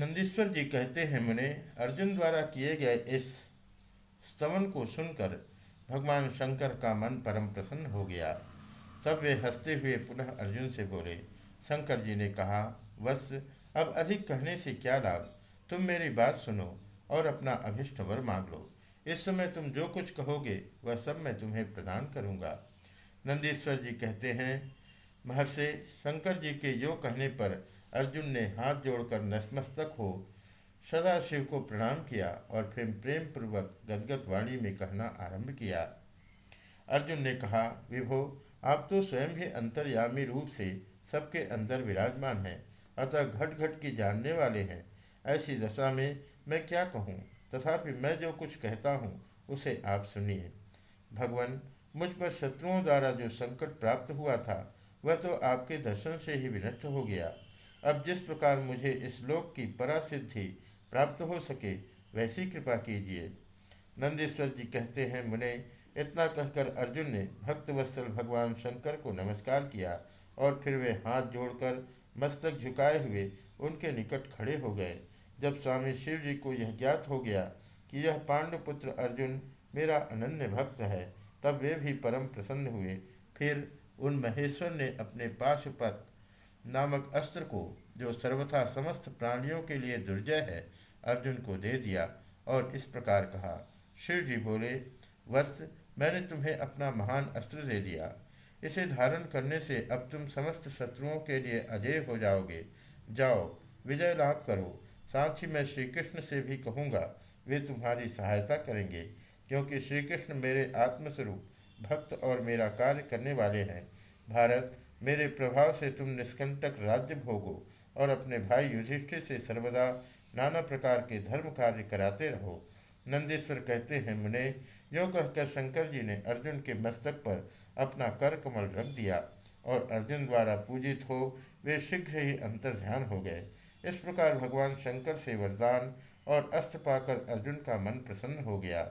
नंदीश्वर जी कहते हैं, मुने, अर्जुन द्वारा किए गए इस स्तवन को सुनकर भगवान शंकर का मन परम प्रसन्न हो गया। तब वे हँसते हुए पुनः अर्जुन से बोले, शंकर जी ने कहा बस अब अधिक कहने से क्या लाभ? तुम मेरी बात सुनो और अपना अभिष्ट वर मांग लो। इस समय तुम जो कुछ कहोगे, वह सब मैं तुम्हें प्रदान करूँगा। नंदीश्वर जी कहते हैं महर्षि शंकर जी के यो कहने पर अर्जुन ने हाथ जोड़कर नतमस्तक हो सदाशिव को प्रणाम किया और फिर प्रेम पूर्वक गदगद वाणी में कहना आरंभ किया। अर्जुन ने कहा, विभो, आप तो स्वयं ही अंतर्यामी रूप से सबके अंदर विराजमान हैं, अतः घट घट की जानने वाले हैं। ऐसी दशा में मैं क्या कहूँ? तथापि मैं जो कुछ कहता हूँ, उसे आप सुनिए। भगवान, मुझ पर शत्रुओं द्वारा जो संकट प्राप्त हुआ था वह तो आपके दर्शन से ही विनष्ट हो गया। अब जिस प्रकार मुझे इस लोक की परासिद्धि प्राप्त हो सके, वैसी कृपा कीजिए। नंदीश्वर जी कहते हैं, मुने, इतना कहकर अर्जुन ने भक्तवत्सल भगवान शंकर को नमस्कार किया और फिर वे हाथ जोड़कर मस्तक झुकाए हुए उनके निकट खड़े हो गए। जब स्वामी शिव जी को यह ज्ञात हो गया कि यह पांडुपुत्र अर्जुन मेरा अनन्य भक्त है, तब वे भी परम प्रसन्न हुए। फिर उन महेश्वर ने अपने पाशुपत नामक अस्त्र को, जो सर्वथा समस्त प्राणियों के लिए दुर्जय है, अर्जुन को दे दिया और इस प्रकार कहा, शिव जी बोले, वत्स, मैंने तुम्हें अपना महान अस्त्र दे दिया। इसे धारण करने से अब तुम समस्त शत्रुओं के लिए अजय हो जाओगे। जाओ, विजय लाभ करो। साथ ही मैं श्री कृष्ण से भी कहूँगा, वे तुम्हारी सहायता करेंगे, क्योंकि श्री कृष्ण मेरे आत्मस्वरूप भक्त और मेरा कार्य करने वाले हैं। भारत, मेरे प्रभाव से तुम निष्कंटक राज्य भोगो और अपने भाई युधिष्ठिर से सर्वदा नाना प्रकार के धर्म कार्य कराते रहो। नंदेश्वर कहते हैं, मुने, यो कहकर शंकर जी ने अर्जुन के मस्तक पर अपना कर कमल रख दिया और अर्जुन द्वारा पूजित हो, वे शीघ्र ही अंतर ध्यान हो गए। इस प्रकार भगवान शंकर से वरदान और अस्त पाकर अर्जुन का मन प्रसन्न हो गया।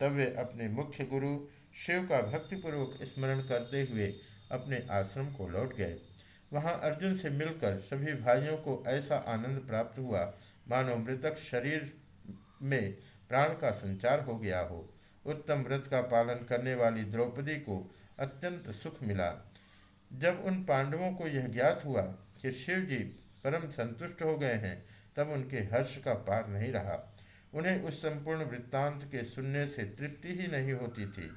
तब वे अपने मुख्य गुरु शिव का भक्तिपूर्वक स्मरण करते हुए अपने आश्रम को लौट गए। वहाँ अर्जुन से मिलकर सभी भाइयों को ऐसा आनंद प्राप्त हुआ, मानो मृतक शरीर में प्राण का संचार हो गया हो। उत्तम व्रत का पालन करने वाली द्रौपदी को अत्यंत सुख मिला। जब उन पांडवों को यह ज्ञात हुआ कि शिव जी परम संतुष्ट हो गए हैं, तब उनके हर्ष का पार नहीं रहा। उन्हें उस संपूर्ण वृत्तांत के सुनने से तृप्ति ही नहीं होती थी।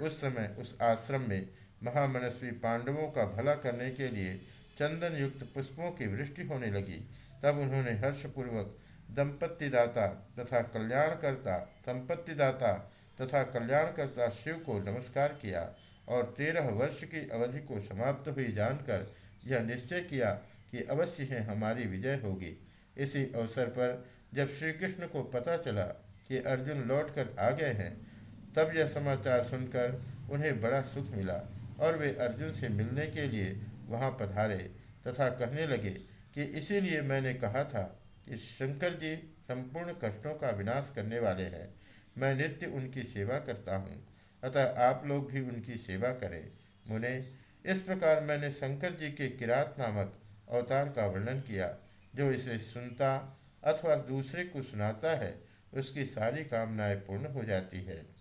उस समय उस आश्रम में महामनस्वी पांडवों का भला करने के लिए चंदन युक्त पुष्पों की वृष्टि होने लगी। तब उन्होंने हर्षपूर्वक दंपत्तिदाता तथा कल्याणकर्ता, संपत्तिदाता तथा कल्याणकर्ता शिव को नमस्कार किया और तेरह वर्ष की अवधि को समाप्त हुई जानकर यह निश्चय किया कि अवश्य ही हमारी विजय होगी। इसी अवसर पर जब श्री कृष्ण को पता चला कि अर्जुन लौटकर आ गए हैं, तब यह समाचार सुनकर उन्हें बड़ा सुख मिला और वे अर्जुन से मिलने के लिए वहाँ पधारे तथा कहने लगे कि इसीलिए मैंने कहा था कि शंकर जी संपूर्ण कष्टों का विनाश करने वाले हैं। मैं नित्य उनकी सेवा करता हूँ, अतः आप लोग भी उनकी सेवा करें। मुने, इस प्रकार मैंने शंकर जी के किरात नामक अवतार का वर्णन किया जो इसे सुनता अथवा दूसरे को सुनाता है, उसकी सारी कामनाएँ पूर्ण हो जाती है।